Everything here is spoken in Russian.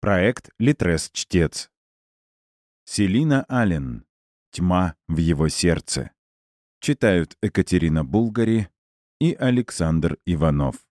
Проект «Литрес-чтец». Селина Аллен. «Тьма в его сердце». Читают Екатерина Булгари и Александр Иванов.